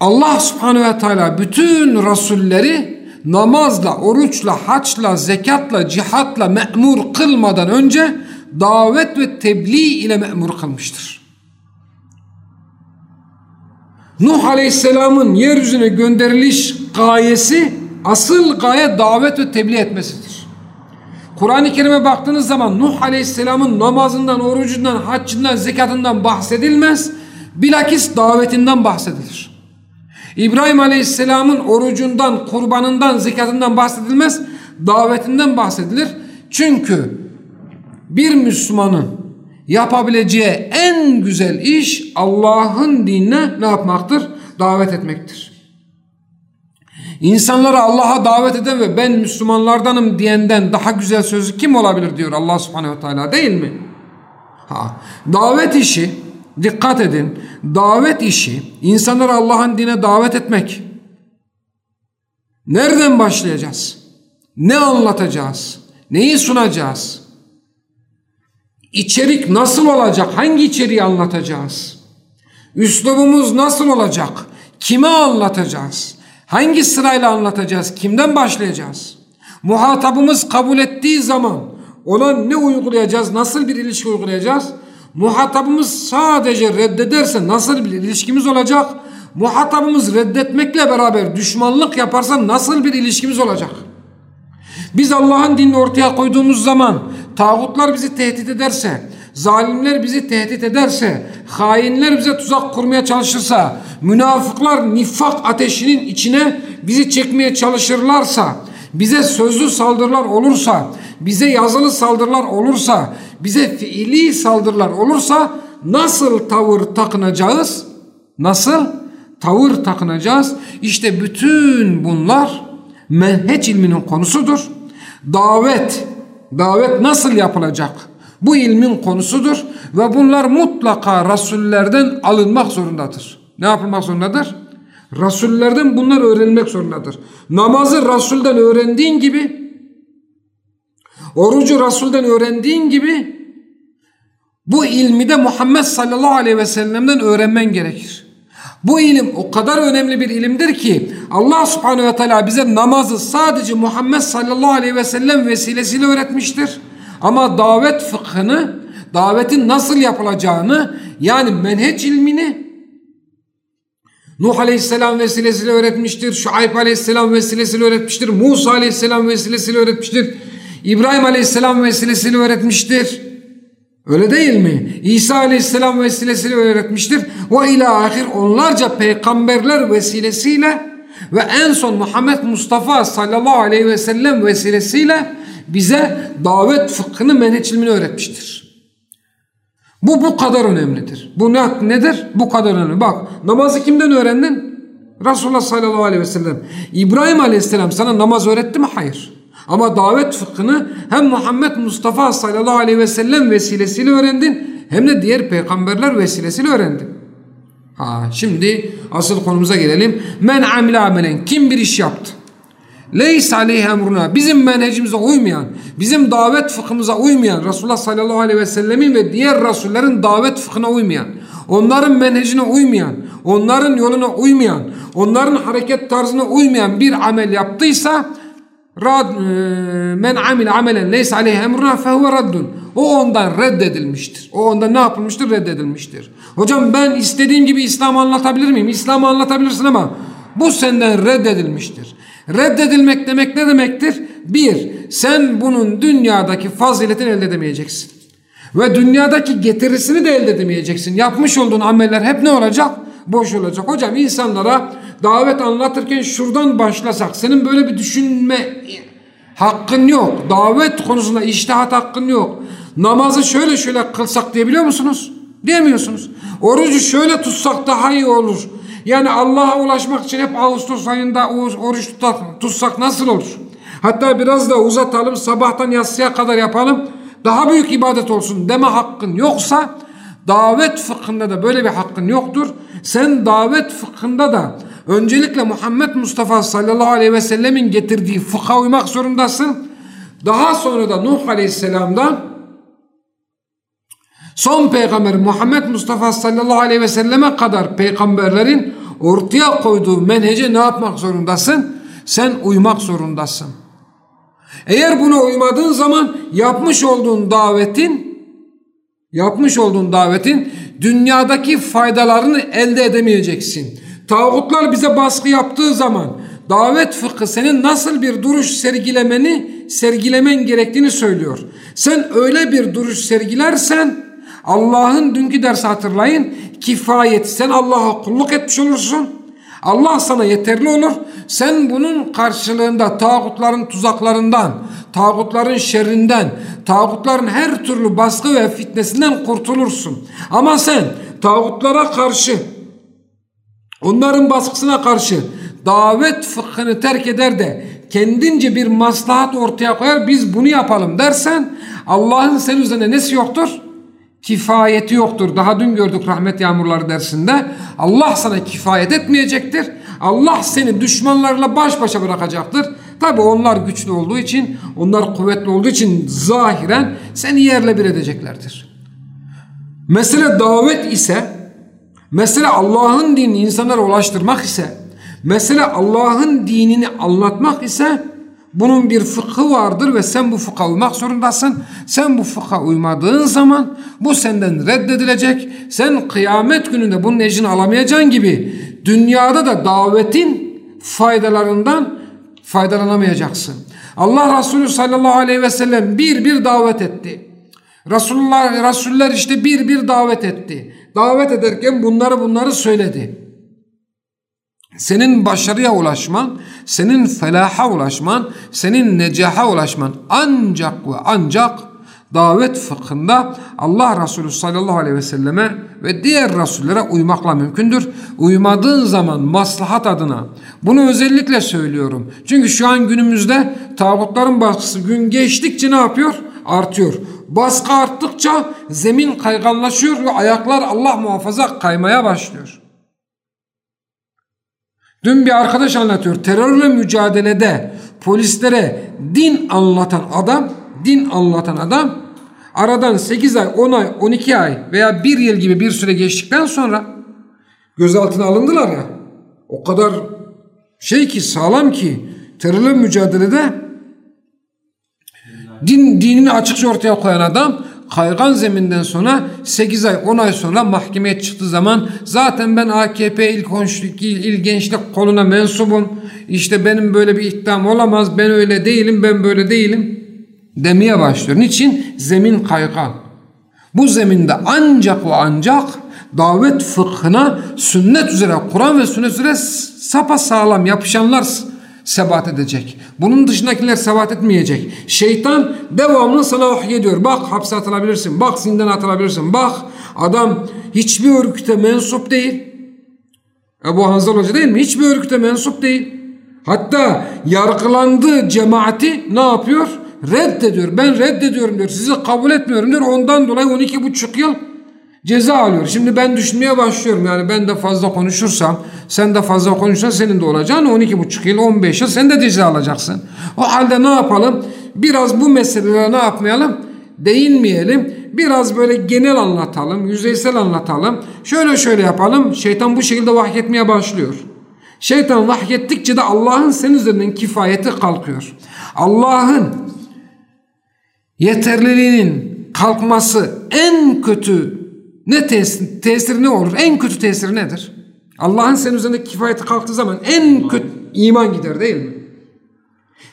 Allah subhanehu ve teala bütün rasulleri namazla, oruçla, haçla, zekatla, cihatla me'mur kılmadan önce davet ve tebliğ ile me'mur kılmıştır. Nuh Aleyhisselam'ın yeryüzüne gönderiliş gayesi asıl gaye davet ve tebliğ etmesidir. Kur'an-ı Kerim'e baktığınız zaman Nuh Aleyhisselam'ın namazından, orucundan, haccından, zekatından bahsedilmez. Bilakis davetinden bahsedilir. İbrahim Aleyhisselam'ın orucundan, kurbanından, zekatından bahsedilmez. Davetinden bahsedilir. Çünkü bir Müslümanın yapabileceği en güzel iş Allah'ın dinine ne yapmaktır? Davet etmektir. İnsanları Allah'a davet eden ve ben Müslümanlardanım diyenden daha güzel sözü kim olabilir diyor Allah subhanehu teala değil mi? Ha, davet işi dikkat edin davet işi insanları Allah'ın dine davet etmek. Nereden başlayacağız? Ne anlatacağız? Neyi sunacağız? İçerik nasıl olacak? Hangi içeriği anlatacağız? Üslubumuz nasıl olacak? Kime anlatacağız? Hangi sırayla anlatacağız? Kimden başlayacağız? Muhatabımız kabul ettiği zaman ona ne uygulayacağız? Nasıl bir ilişki uygulayacağız? Muhatabımız sadece reddederse nasıl bir ilişkimiz olacak? Muhatabımız reddetmekle beraber düşmanlık yaparsa nasıl bir ilişkimiz olacak? Biz Allah'ın dinini ortaya koyduğumuz zaman tağutlar bizi tehdit ederse, zalimler bizi tehdit ederse, hainler bize tuzak kurmaya çalışırsa, münafıklar nifak ateşinin içine bizi çekmeye çalışırlarsa, bize sözlü saldırılar olursa, bize yazılı saldırılar olursa, bize fiili saldırılar olursa nasıl tavır takınacağız? Nasıl tavır takınacağız? İşte bütün bunlar menheç ilminin konusudur. Davet, davet nasıl yapılacak? Bu ilmin konusudur ve bunlar mutlaka rasullerden alınmak zorundadır. Ne yapılmak zorundadır? Rasullerden bunlar öğrenilmek zorundadır. Namazı Rasulden öğrendiğin gibi, orucu Rasulden öğrendiğin gibi, bu ilmi de Muhammed sallallahu aleyhi ve sellem'den öğrenmen gerekir. Bu ilim o kadar önemli bir ilimdir ki Allah subhanehu ve teala bize namazı sadece Muhammed sallallahu aleyhi ve sellem vesilesiyle öğretmiştir. Ama davet fıkhını, davetin nasıl yapılacağını yani menheç ilmini Nuh aleyhisselam vesilesiyle öğretmiştir. Şuayb aleyhisselam vesilesiyle öğretmiştir. Musa aleyhisselam vesilesiyle öğretmiştir. İbrahim aleyhisselam vesilesiyle öğretmiştir. Öyle değil mi? İsa aleyhisselam vesilesiyle öğretmiştir. Ve ila ahir onlarca peygamberler vesilesiyle ve en son Muhammed Mustafa sallallahu aleyhi ve sellem vesilesiyle bize davet fıkhını menheç ilmini öğretmiştir. Bu bu kadar önemlidir. Bu ne, nedir? Bu kadar önemli. Bak namazı kimden öğrendin? Resulullah sallallahu aleyhi ve sellem. İbrahim aleyhisselam sana namaz öğretti mi? Hayır. Ama davet fıkhını hem Muhammed Mustafa sallallahu aleyhi ve sellem vesilesiyle öğrendin hem de diğer peygamberler vesilesiyle öğrendin. Ha, şimdi asıl konumuza gelelim. Men amile amelen kim bir iş yaptı? Leys aleyhi emruna bizim menhecimize uymayan, bizim davet fıkhımıza uymayan, Resulullah sallallahu aleyhi ve sellemin ve diğer rasullerin davet fıkhına uymayan, onların menhecine uymayan, onların yoluna uymayan, onların hareket tarzına uymayan bir amel yaptıysa rad, e, men amil amelen leys aleyhi emruna fehuve raddun. O ondan reddedilmiştir. O ondan ne yapılmıştır? Reddedilmiştir. Hocam ben istediğim gibi İslam anlatabilir miyim? İslam'ı anlatabilirsin ama bu senden reddedilmiştir. Reddedilmek demek ne demektir? Bir, sen bunun dünyadaki faziletini elde edemeyeceksin. Ve dünyadaki getirisini de elde edemeyeceksin. Yapmış olduğun ameller hep ne olacak? Boş olacak. Hocam insanlara davet anlatırken şuradan başlasak. Senin böyle bir düşünme hakkın yok. Davet konusunda iştihat hakkın yok. Namazı şöyle şöyle kılsak diyebiliyor musunuz? Diyemiyorsunuz. Orucu şöyle tutsak daha iyi olur. Yani Allah'a ulaşmak için hep Ağustos ayında oruç tutsak nasıl olur? Hatta biraz da uzatalım sabahtan yatsıya kadar yapalım. Daha büyük ibadet olsun deme hakkın yoksa davet fıkhında da böyle bir hakkın yoktur. Sen davet fıkhında da öncelikle Muhammed Mustafa sallallahu aleyhi ve sellemin getirdiği fıkha uymak zorundasın. Daha sonra da Nuh aleyhisselamdan son peygamber Muhammed Mustafa sallallahu aleyhi ve selleme kadar peygamberlerin ortaya koyduğu menhece ne yapmak zorundasın? Sen uymak zorundasın. Eğer buna uymadığın zaman yapmış olduğun davetin yapmış olduğun davetin dünyadaki faydalarını elde edemeyeceksin. Tağutlar bize baskı yaptığı zaman davet fıkhı senin nasıl bir duruş sergilemeni sergilemen gerektiğini söylüyor. Sen öyle bir duruş sergilersen Allah'ın dünkü dersi hatırlayın kifayet sen Allah'a kulluk etmiş olursun. Allah sana yeterli olur. Sen bunun karşılığında tağutların tuzaklarından, tağutların şerrinden, tağutların her türlü baskı ve fitnesinden kurtulursun. Ama sen tağutlara karşı, onların baskısına karşı davet fıkhını terk eder de kendince bir maslahat ortaya koyar biz bunu yapalım dersen Allah'ın senin üzerinde nesi yoktur? Kifayeti yoktur. Daha dün gördük rahmet yağmurları dersinde. Allah sana kifayet etmeyecektir. Allah seni düşmanlarla baş başa bırakacaktır. Tabi onlar güçlü olduğu için, onlar kuvvetli olduğu için zahiren seni yerle bir edeceklerdir. Mesele davet ise, mesele Allah'ın dinini insanlara ulaştırmak ise, mesele Allah'ın dinini anlatmak ise bunun bir fıkhı vardır ve sen bu fıkha uymak zorundasın. Sen bu fıkha uymadığın zaman bu senden reddedilecek. Sen kıyamet gününde bunun ecrini alamayacağın gibi dünyada da davetin faydalarından faydalanamayacaksın. Allah Resulü sallallahu aleyhi ve sellem bir bir davet etti. Resulullah, Resuller işte bir bir davet etti. Davet ederken bunları bunları söyledi. Senin başarıya ulaşman, senin felaha ulaşman, senin necaha ulaşman ancak ve ancak davet fıkhında Allah Resulü sallallahu aleyhi ve selleme ve diğer Resullere uymakla mümkündür. Uymadığın zaman maslahat adına bunu özellikle söylüyorum. Çünkü şu an günümüzde tağutların baskısı gün geçtikçe ne yapıyor? Artıyor. Baskı arttıkça zemin kayganlaşıyor ve ayaklar Allah muhafaza kaymaya başlıyor. Dün bir arkadaş anlatıyor. Terörle mücadelede polislere din anlatan adam, din anlatan adam aradan 8 ay, 10 ay, 12 ay veya 1 yıl gibi bir süre geçtikten sonra gözaltına alındılar ya. O kadar şey ki sağlam ki terörle mücadelede din dinini açıkça ortaya koyan adam kaygan zeminden sonra 8 ay 10 ay sonra mahkemeye çıktığı zaman zaten ben AKP il, konuştuk, il, gençlik koluna mensubum. İşte benim böyle bir iddiam olamaz. Ben öyle değilim. Ben böyle değilim. Demeye başlıyor. Niçin? Zemin kaygan. Bu zeminde ancak ve ancak davet fıkhına sünnet üzere Kur'an ve sünnet üzere sapa sağlam yapışanlar sebat edecek. Bunun dışındakiler sebat etmeyecek. Şeytan devamlı sana vahiy ediyor. Bak hapse atılabilirsin. Bak zindan atılabilirsin. Bak adam hiçbir örgüte mensup değil. Ebu Hanzal Hoca değil mi? Hiçbir örgüte mensup değil. Hatta yargılandığı cemaati ne yapıyor? Reddediyor. Ben reddediyorum diyor. Sizi kabul etmiyorum diyor. Ondan dolayı 12 buçuk yıl ceza alıyor. Şimdi ben düşünmeye başlıyorum. Yani ben de fazla konuşursam, sen de fazla konuşursan senin de olacağın 12,5 yıl, 15 yıl sen de ceza alacaksın. O halde ne yapalım? Biraz bu meselelere ne yapmayalım? Değinmeyelim. Biraz böyle genel anlatalım, yüzeysel anlatalım. Şöyle şöyle yapalım. Şeytan bu şekilde vahyetmeye başlıyor. Şeytan vahyettikçe de Allah'ın senin üzerinden kifayeti kalkıyor. Allah'ın yeterliliğinin kalkması en kötü ne tesir, tesiri ne olur? En kötü tesiri nedir? Allah'ın senin üzerinde kifayeti kalktığı zaman en kötü iman gider değil mi?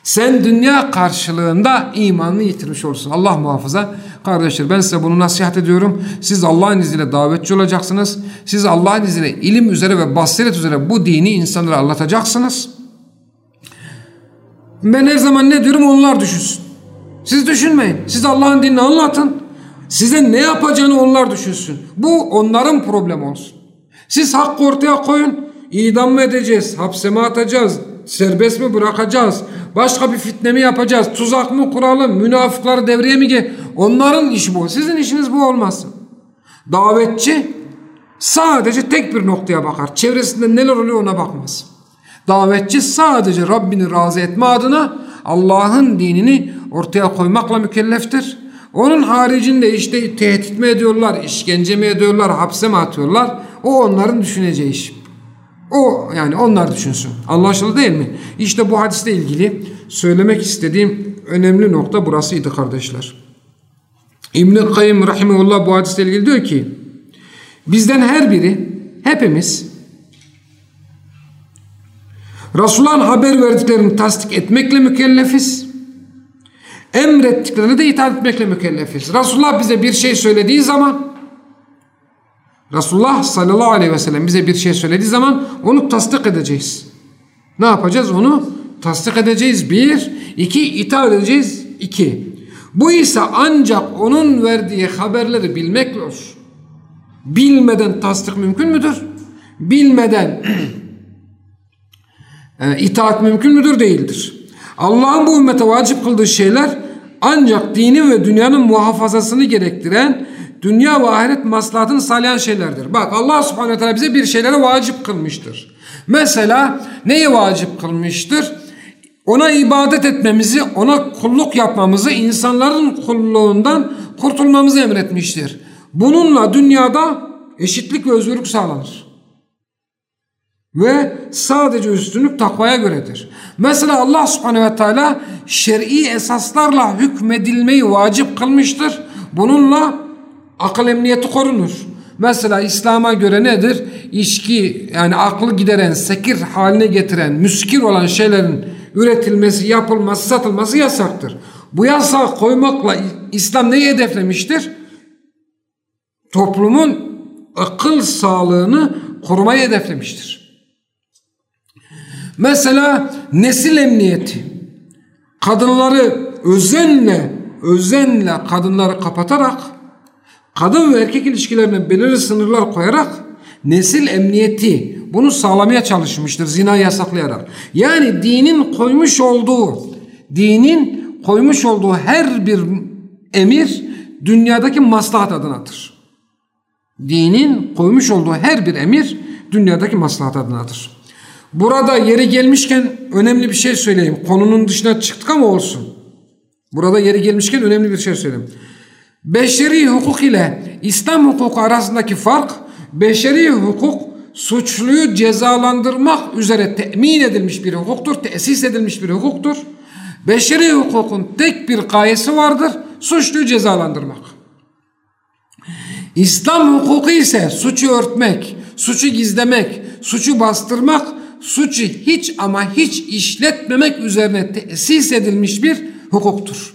Sen dünya karşılığında imanını yitirmiş olursun. Allah muhafaza. Kardeşler ben size bunu nasihat ediyorum. Siz Allah'ın izniyle davetçi olacaksınız. Siz Allah'ın izniyle ilim üzere ve basiret üzere bu dini insanlara anlatacaksınız. Ben her zaman ne diyorum onlar düşünsün. Siz düşünmeyin. Siz Allah'ın dinini anlatın. Size ne yapacağını onlar düşünsün. Bu onların problemi olsun. Siz hakkı ortaya koyun. İdam mı edeceğiz? Hapse mi atacağız? Serbest mi bırakacağız? Başka bir fitne mi yapacağız? Tuzak mı kuralım? Münafıkları devreye mi ge? Onların işi bu. Sizin işiniz bu olmasın. Davetçi sadece tek bir noktaya bakar. Çevresinde neler oluyor ona bakmaz. Davetçi sadece Rabbini razı etme adına Allah'ın dinini ortaya koymakla mükelleftir. Onun haricinde işte tehdit mi ediyorlar, işkence mi ediyorlar, hapse mi atıyorlar? O onların düşüneceği iş. O yani onlar düşünsün. Anlaşıldı değil mi? İşte bu hadisle ilgili söylemek istediğim önemli nokta burasıydı kardeşler. İbn-i Kayyım Rahimullah bu hadisle ilgili diyor ki bizden her biri hepimiz Resulullah'ın haber verdiklerini tasdik etmekle mükellefiz. Emrettiklerine de itaat etmekle mükellefiz. Resulullah bize bir şey söylediği zaman Resulullah sallallahu aleyhi ve sellem bize bir şey söylediği zaman onu tasdik edeceğiz. Ne yapacağız? Onu tasdik edeceğiz. Bir. iki itaat edeceğiz. iki. Bu ise ancak onun verdiği haberleri bilmekle olur. Bilmeden tasdik mümkün müdür? Bilmeden e, itaat mümkün müdür? Değildir. Allah'ın bu ümmete vacip kıldığı şeyler ancak dinin ve dünyanın muhafazasını gerektiren dünya ve ahiret maslahatını sağlayan şeylerdir. Bak Allah subhanehu teala bize bir şeylere vacip kılmıştır. Mesela neyi vacip kılmıştır? Ona ibadet etmemizi, ona kulluk yapmamızı, insanların kulluğundan kurtulmamızı emretmiştir. Bununla dünyada eşitlik ve özgürlük sağlanır. Ve sadece üstünlük takvaya göredir. Mesela Allah subhanehu ve teala şer'i esaslarla hükmedilmeyi vacip kılmıştır. Bununla akıl emniyeti korunur. Mesela İslam'a göre nedir? İçki yani aklı gideren, sekir haline getiren, müskir olan şeylerin üretilmesi, yapılması, satılması yasaktır. Bu yasağı koymakla İslam neyi hedeflemiştir? Toplumun akıl sağlığını korumayı hedeflemiştir. Mesela nesil emniyeti. Kadınları özenle, özenle kadınları kapatarak kadın ve erkek ilişkilerine belirli sınırlar koyarak nesil emniyeti bunu sağlamaya çalışmıştır zina yasaklayarak. Yani dinin koymuş olduğu dinin koymuş olduğu her bir emir dünyadaki maslahat adınadır. Dinin koymuş olduğu her bir emir dünyadaki maslahat adınadır. Burada yeri gelmişken önemli bir şey söyleyeyim. Konunun dışına çıktık ama olsun. Burada yeri gelmişken önemli bir şey söyleyeyim. Beşeri hukuk ile İslam hukuku arasındaki fark beşeri hukuk suçluyu cezalandırmak üzere temin edilmiş bir hukuktur, tesis edilmiş bir hukuktur. Beşeri hukukun tek bir gayesi vardır, suçluyu cezalandırmak. İslam hukuku ise suçu örtmek, suçu gizlemek, suçu bastırmak, suçu hiç ama hiç işletmemek üzerine tesis edilmiş bir hukuktur.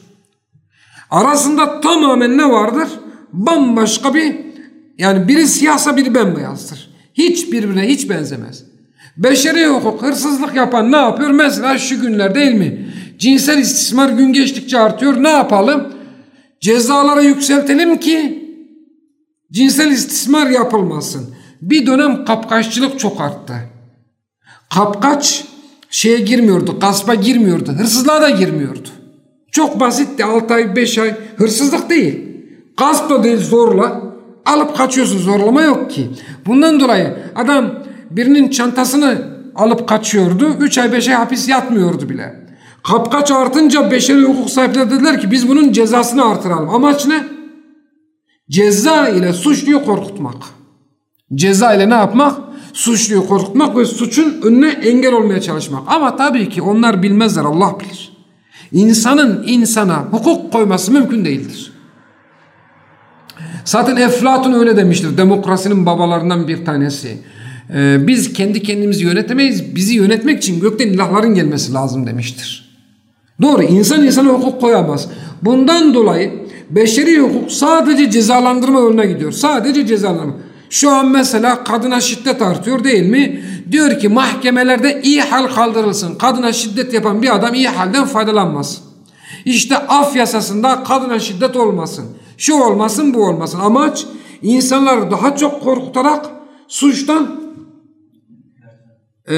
Arasında tamamen ne vardır? Bambaşka bir yani biri siyahsa biri bembeyazdır. Hiç birbirine hiç benzemez. Beşeri hukuk hırsızlık yapan ne yapıyor? Mesela şu günler değil mi? Cinsel istismar gün geçtikçe artıyor. Ne yapalım? Cezalara yükseltelim ki cinsel istismar yapılmasın. Bir dönem kapkaççılık çok arttı. Kapkaç şeye girmiyordu, gaspa girmiyordu, hırsızlığa da girmiyordu. Çok basitti 6 ay 5 ay hırsızlık değil. Gasp da değil zorla. Alıp kaçıyorsun zorlama yok ki. Bundan dolayı adam birinin çantasını alıp kaçıyordu. 3 ay 5 ay hapis yatmıyordu bile. Kapkaç artınca beşeri hukuk sahipleri dediler ki biz bunun cezasını artıralım. Amaç ne? Ceza ile suçluyu korkutmak. Ceza ile ne yapmak? Suçluyu korkutmak ve suçun önüne engel olmaya çalışmak. Ama tabii ki onlar bilmezler Allah bilir. İnsanın insana hukuk koyması mümkün değildir. Zaten Eflatun öyle demiştir. Demokrasinin babalarından bir tanesi. Ee, biz kendi kendimizi yönetemeyiz. Bizi yönetmek için gökten ilahların gelmesi lazım demiştir. Doğru. insan insana hukuk koyamaz. Bundan dolayı beşeri hukuk sadece cezalandırma yoluna gidiyor. Sadece cezalandırma. Şu an mesela kadına şiddet artıyor değil mi? Diyor ki mahkemelerde iyi hal kaldırılsın. Kadına şiddet yapan bir adam iyi halden faydalanmaz. İşte af yasasında kadına şiddet olmasın. Şu olmasın bu olmasın. Amaç insanları daha çok korkutarak suçtan e,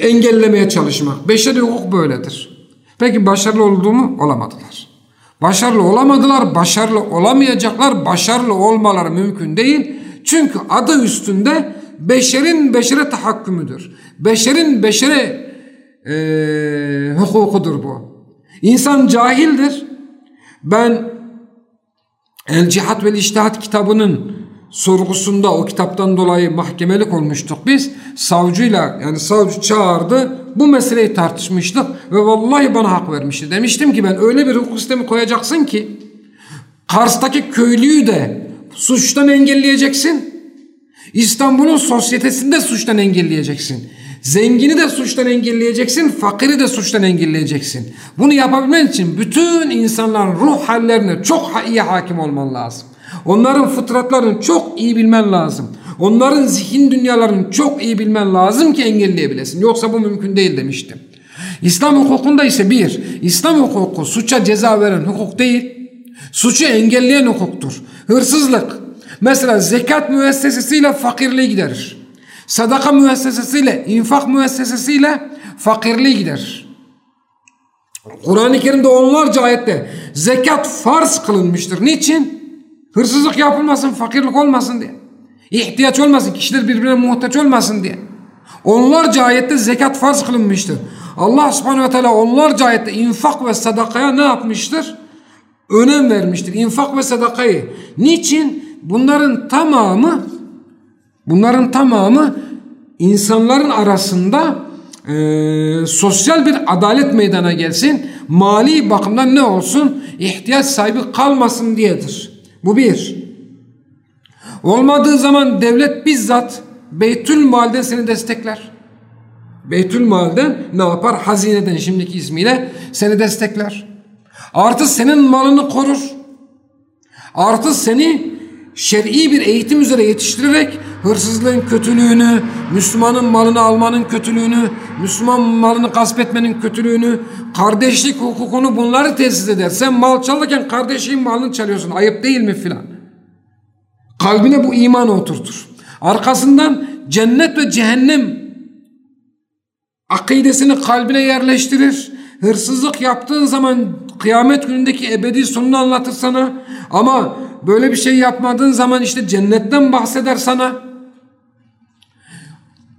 engellemeye çalışmak. Beşeri hukuk böyledir. Peki başarılı oldu mu? Olamadılar. Başarılı olamadılar, başarılı olamayacaklar, başarılı olmaları mümkün değil. Çünkü adı üstünde beşerin beşere tahakkümüdür. Beşerin beşere e, hukukudur bu. İnsan cahildir. Ben El Cihat ve İçtihat kitabının sorgusunda o kitaptan dolayı mahkemelik olmuştuk biz. Savcıyla yani savcı çağırdı bu meseleyi tartışmıştık ve vallahi bana hak vermişti. Demiştim ki ben öyle bir hukuk sistemi koyacaksın ki Kars'taki köylüyü de suçtan engelleyeceksin. İstanbul'un sosyetesinde suçtan engelleyeceksin. Zengini de suçtan engelleyeceksin, fakiri de suçtan engelleyeceksin. Bunu yapabilmen için bütün insanların ruh hallerine çok iyi hakim olman lazım. Onların fıtratlarını çok iyi bilmen lazım. Onların zihin dünyalarını çok iyi bilmen lazım ki engelleyebilesin. Yoksa bu mümkün değil demiştim. İslam hukukunda ise bir, İslam hukuku suça ceza veren hukuk değil, suçu engelleyen hukuktur. Hırsızlık, mesela zekat müessesesiyle fakirliği giderir. Sadaka müessesesiyle, infak müessesesiyle fakirliği giderir. Kur'an-ı Kerim'de onlarca ayette zekat farz kılınmıştır. Niçin? Hırsızlık yapılmasın, fakirlik olmasın diye. İhtiyaç olmasın, kişiler birbirine muhtaç olmasın diye. Onlarca ayette zekat farz kılınmıştır. Allah subhanehu ve teala onlarca ayette infak ve sadakaya ne yapmıştır? Önem vermiştir. İnfak ve sadakayı. Niçin? Bunların tamamı bunların tamamı insanların arasında e, sosyal bir adalet meydana gelsin. Mali bakımdan ne olsun? İhtiyaç sahibi kalmasın diyedir. Bu bir. Olmadığı zaman devlet bizzat Beytül Mal'den seni destekler. Beytül Mal'den ne yapar? Hazineden şimdiki ismiyle seni destekler. Artı senin malını korur. Artı seni şer'i bir eğitim üzere yetiştirerek hırsızlığın kötülüğünü, Müslümanın malını almanın kötülüğünü, Müslüman malını gasp etmenin kötülüğünü, kardeşlik hukukunu bunları tesis eder. Sen mal çalırken kardeşliğin malını çalıyorsun. Ayıp değil mi filan? Kalbine bu imanı oturtur. Arkasından cennet ve cehennem akidesini kalbine yerleştirir. Hırsızlık yaptığın zaman kıyamet günündeki ebedi sonunu anlatır sana. Ama böyle bir şey yapmadığın zaman işte cennetten bahseder sana.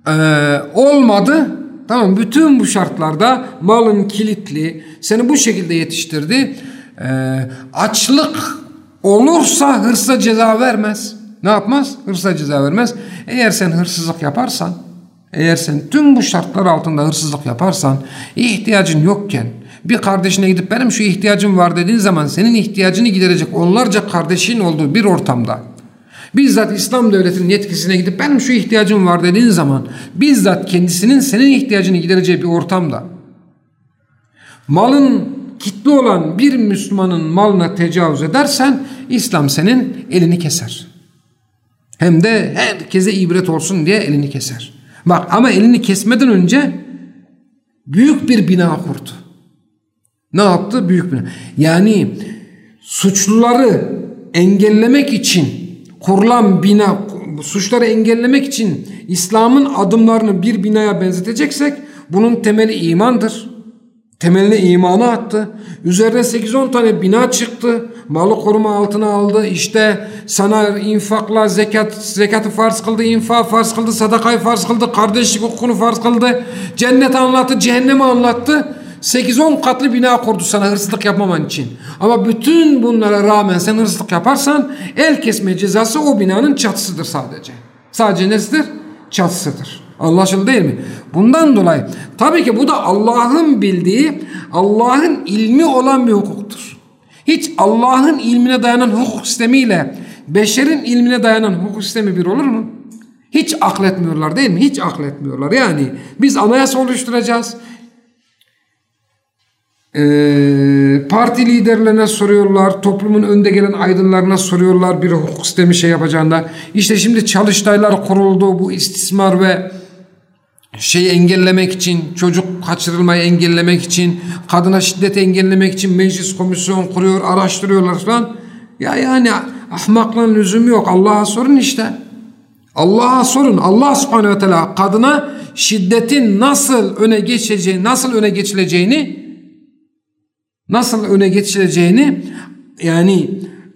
Ee, olmadı. Tamam bütün bu şartlarda malın kilitli seni bu şekilde yetiştirdi. Ee, açlık olursa hırsa ceza vermez. Ne yapmaz? Hırsa ceza vermez. Eğer sen hırsızlık yaparsan eğer sen tüm bu şartlar altında hırsızlık yaparsan ihtiyacın yokken bir kardeşine gidip benim şu ihtiyacım var dediğin zaman senin ihtiyacını giderecek onlarca kardeşin olduğu bir ortamda bizzat İslam devletinin yetkisine gidip benim şu ihtiyacım var dediğin zaman bizzat kendisinin senin ihtiyacını gidereceği bir ortamda malın kitli olan bir Müslümanın malına tecavüz edersen İslam senin elini keser. Hem de herkese ibret olsun diye elini keser. Bak ama elini kesmeden önce büyük bir bina kurdu. Ne yaptı? Büyük bina. Yani suçluları engellemek için kurulan bina, suçları engellemek için İslam'ın adımlarını bir binaya benzeteceksek bunun temeli imandır. Temeline imanı attı. Üzerine 8-10 tane bina çıktı. Malı koruma altına aldı. İşte sana infakla zekat, zekatı farz kıldı, infak farz kıldı, sadakayı farz kıldı, kardeşlik hukukunu farz kıldı. Cennet anlattı, cehennemi anlattı. 8-10 katlı bina kurdu sana hırsızlık yapmaman için. Ama bütün bunlara rağmen sen hırsızlık yaparsan el kesme cezası o binanın çatısıdır sadece. Sadece nesidir? Çatısıdır. Anlaşıldı değil mi? Bundan dolayı tabii ki bu da Allah'ın bildiği, Allah'ın ilmi olan bir hukuktur. Hiç Allah'ın ilmine dayanan hukuk sistemiyle beşerin ilmine dayanan hukuk sistemi bir olur mu? Hiç akletmiyorlar değil mi? Hiç akletmiyorlar. Yani biz anayasa oluşturacağız. Ee, parti liderlerine soruyorlar, toplumun önde gelen aydınlarına soruyorlar bir hukuk sistemi şey yapacağında. İşte şimdi çalıştaylar kuruldu bu istismar ve şeyi engellemek için, çocuk kaçırılmayı engellemek için, kadına şiddeti engellemek için meclis komisyon kuruyor, araştırıyorlar falan. Ya yani ahmaklığın lüzumu yok. Allah'a sorun işte. Allah'a sorun. Allah subhanehu ve teala kadına şiddetin nasıl öne geçeceğini, nasıl öne geçileceğini nasıl öne geçileceğini yani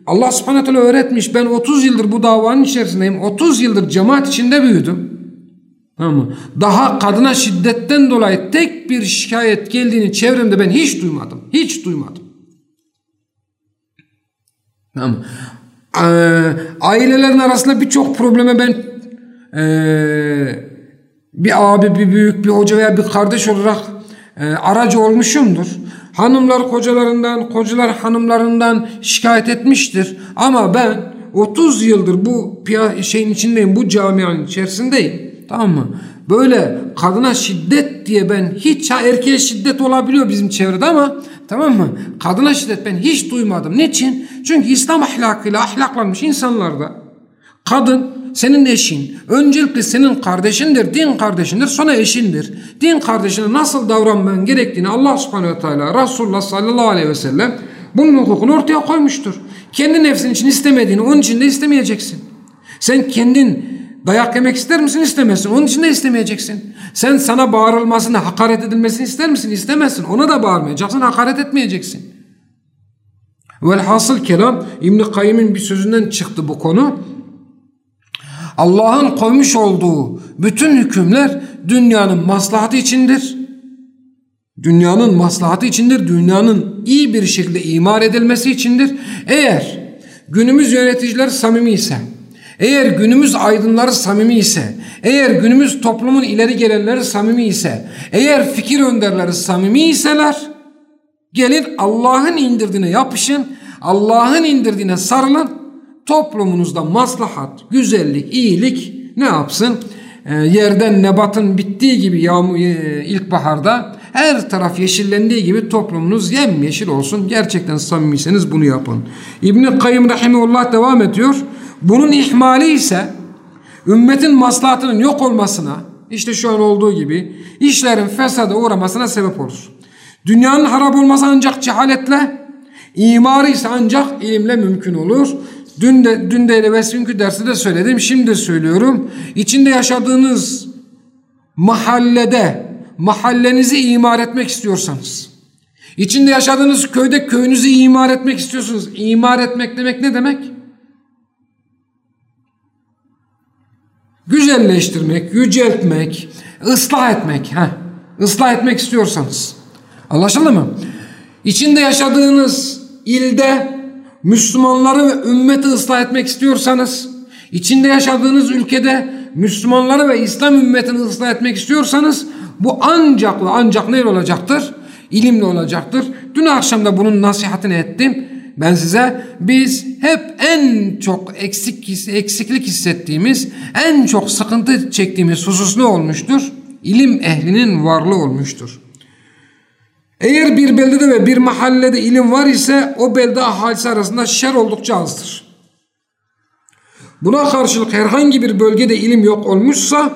Allah subhanehu ve teala öğretmiş. Ben 30 yıldır bu davanın içerisindeyim. 30 yıldır cemaat içinde büyüdüm. Tamam Daha kadına şiddetten dolayı tek bir şikayet geldiğini çevremde ben hiç duymadım. Hiç duymadım. Tamam ee, Ailelerin arasında birçok probleme ben ee, bir abi, bir büyük, bir hoca veya bir kardeş olarak e, aracı olmuşumdur. Hanımlar kocalarından, kocalar hanımlarından şikayet etmiştir. Ama ben 30 yıldır bu şeyin içindeyim, bu camianın içerisindeyim. Tamam mı? Böyle kadına şiddet diye ben hiç ha erkeğe şiddet olabiliyor bizim çevrede ama tamam mı? Kadına şiddet ben hiç duymadım. Niçin? Çünkü İslam ahlakıyla ahlaklanmış insanlarda kadın senin eşin, öncelikle senin kardeşindir, din kardeşindir, sonra eşindir. Din kardeşine nasıl davranman gerektiğini Allah subhanehu ve teala, Resulullah sallallahu aleyhi ve sellem bunun hukukunu ortaya koymuştur. Kendi nefsin için istemediğini onun için de istemeyeceksin. Sen kendin dayak yemek ister misin? İstemezsin. Onun için de istemeyeceksin. Sen sana bağırılmasını, hakaret edilmesini ister misin? İstemezsin. Ona da bağırmayacaksın, hakaret etmeyeceksin. Velhasıl kelam İbn-i Kayyım'ın bir sözünden çıktı bu konu. Allah'ın koymuş olduğu bütün hükümler dünyanın maslahatı içindir. Dünyanın maslahatı içindir. Dünyanın iyi bir şekilde imar edilmesi içindir. Eğer günümüz yöneticileri samimi ise, eğer günümüz aydınları samimi ise, eğer günümüz toplumun ileri gelenleri samimi ise, eğer fikir önderleri samimi iseler, gelin Allah'ın indirdiğine yapışın, Allah'ın indirdiğine sarılın, toplumunuzda maslahat, güzellik, iyilik ne yapsın? E, yerden nebatın bittiği gibi yağmur, e, ilkbaharda her taraf yeşillendiği gibi toplumunuz yemyeşil olsun. Gerçekten samimiyseniz bunu yapın. İbn-i Kayyım Rahimullah devam ediyor. Bunun ihmali ise ümmetin maslahatının yok olmasına işte şu an olduğu gibi işlerin fesada uğramasına sebep olur. Dünyanın harap olması ancak cehaletle, imarı ise ancak ilimle mümkün olur. Dün de, dün de günkü dersi de söyledim. Şimdi söylüyorum. İçinde yaşadığınız mahallede mahallenizi imar etmek istiyorsanız içinde yaşadığınız köyde köyünüzü imar etmek istiyorsunuz. İmar etmek demek ne demek? Güzelleştirmek, yüceltmek, ıslah etmek. Heh, ıslah etmek istiyorsanız. Anlaşıldı mı? İçinde yaşadığınız ilde Müslümanları ve ümmeti ıslah etmek istiyorsanız, içinde yaşadığınız ülkede Müslümanları ve İslam ümmetini ıslah etmek istiyorsanız bu ancak ve ancak ne olacaktır? İlimle olacaktır. Dün akşam da bunun nasihatini ettim. Ben size biz hep en çok eksik eksiklik hissettiğimiz, en çok sıkıntı çektiğimiz husus ne olmuştur? İlim ehlinin varlığı olmuştur. Eğer bir beldede ve bir mahallede ilim var ise o belde ahalisi arasında şer oldukça azdır. Buna karşılık herhangi bir bölgede ilim yok olmuşsa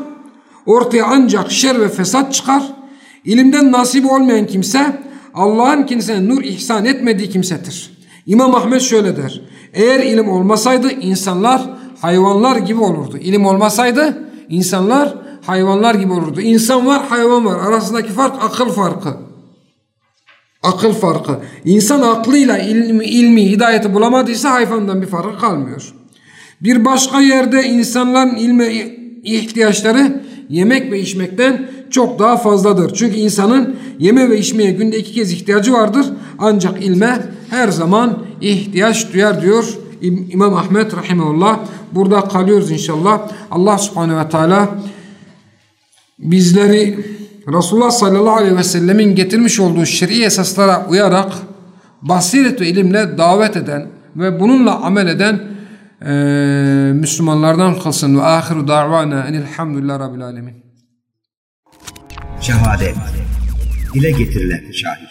ortaya ancak şer ve fesat çıkar. İlimden nasip olmayan kimse Allah'ın kendisine nur ihsan etmediği kimsedir. İmam Ahmet şöyle der. Eğer ilim olmasaydı insanlar hayvanlar gibi olurdu. İlim olmasaydı insanlar hayvanlar gibi olurdu. İnsan var hayvan var. Arasındaki fark akıl farkı. Akıl farkı. İnsan aklıyla ilmi, ilmi hidayeti bulamadıysa hayvandan bir farkı kalmıyor. Bir başka yerde insanların ilme ihtiyaçları yemek ve içmekten çok daha fazladır. Çünkü insanın yeme ve içmeye günde iki kez ihtiyacı vardır. Ancak ilme her zaman ihtiyaç duyar diyor İmam Ahmet Rahimullah. Burada kalıyoruz inşallah. Allah Subhanahu ve Teala bizleri Resulullah sallallahu aleyhi ve sellemin getirmiş olduğu şer'i esaslara uyarak basiret ve ilimle davet eden ve bununla amel eden e, Müslümanlardan kılsın ve ahiru da'vana enilhamdülillah rabbil alemin. Şehadet. Dile getirilen şahit.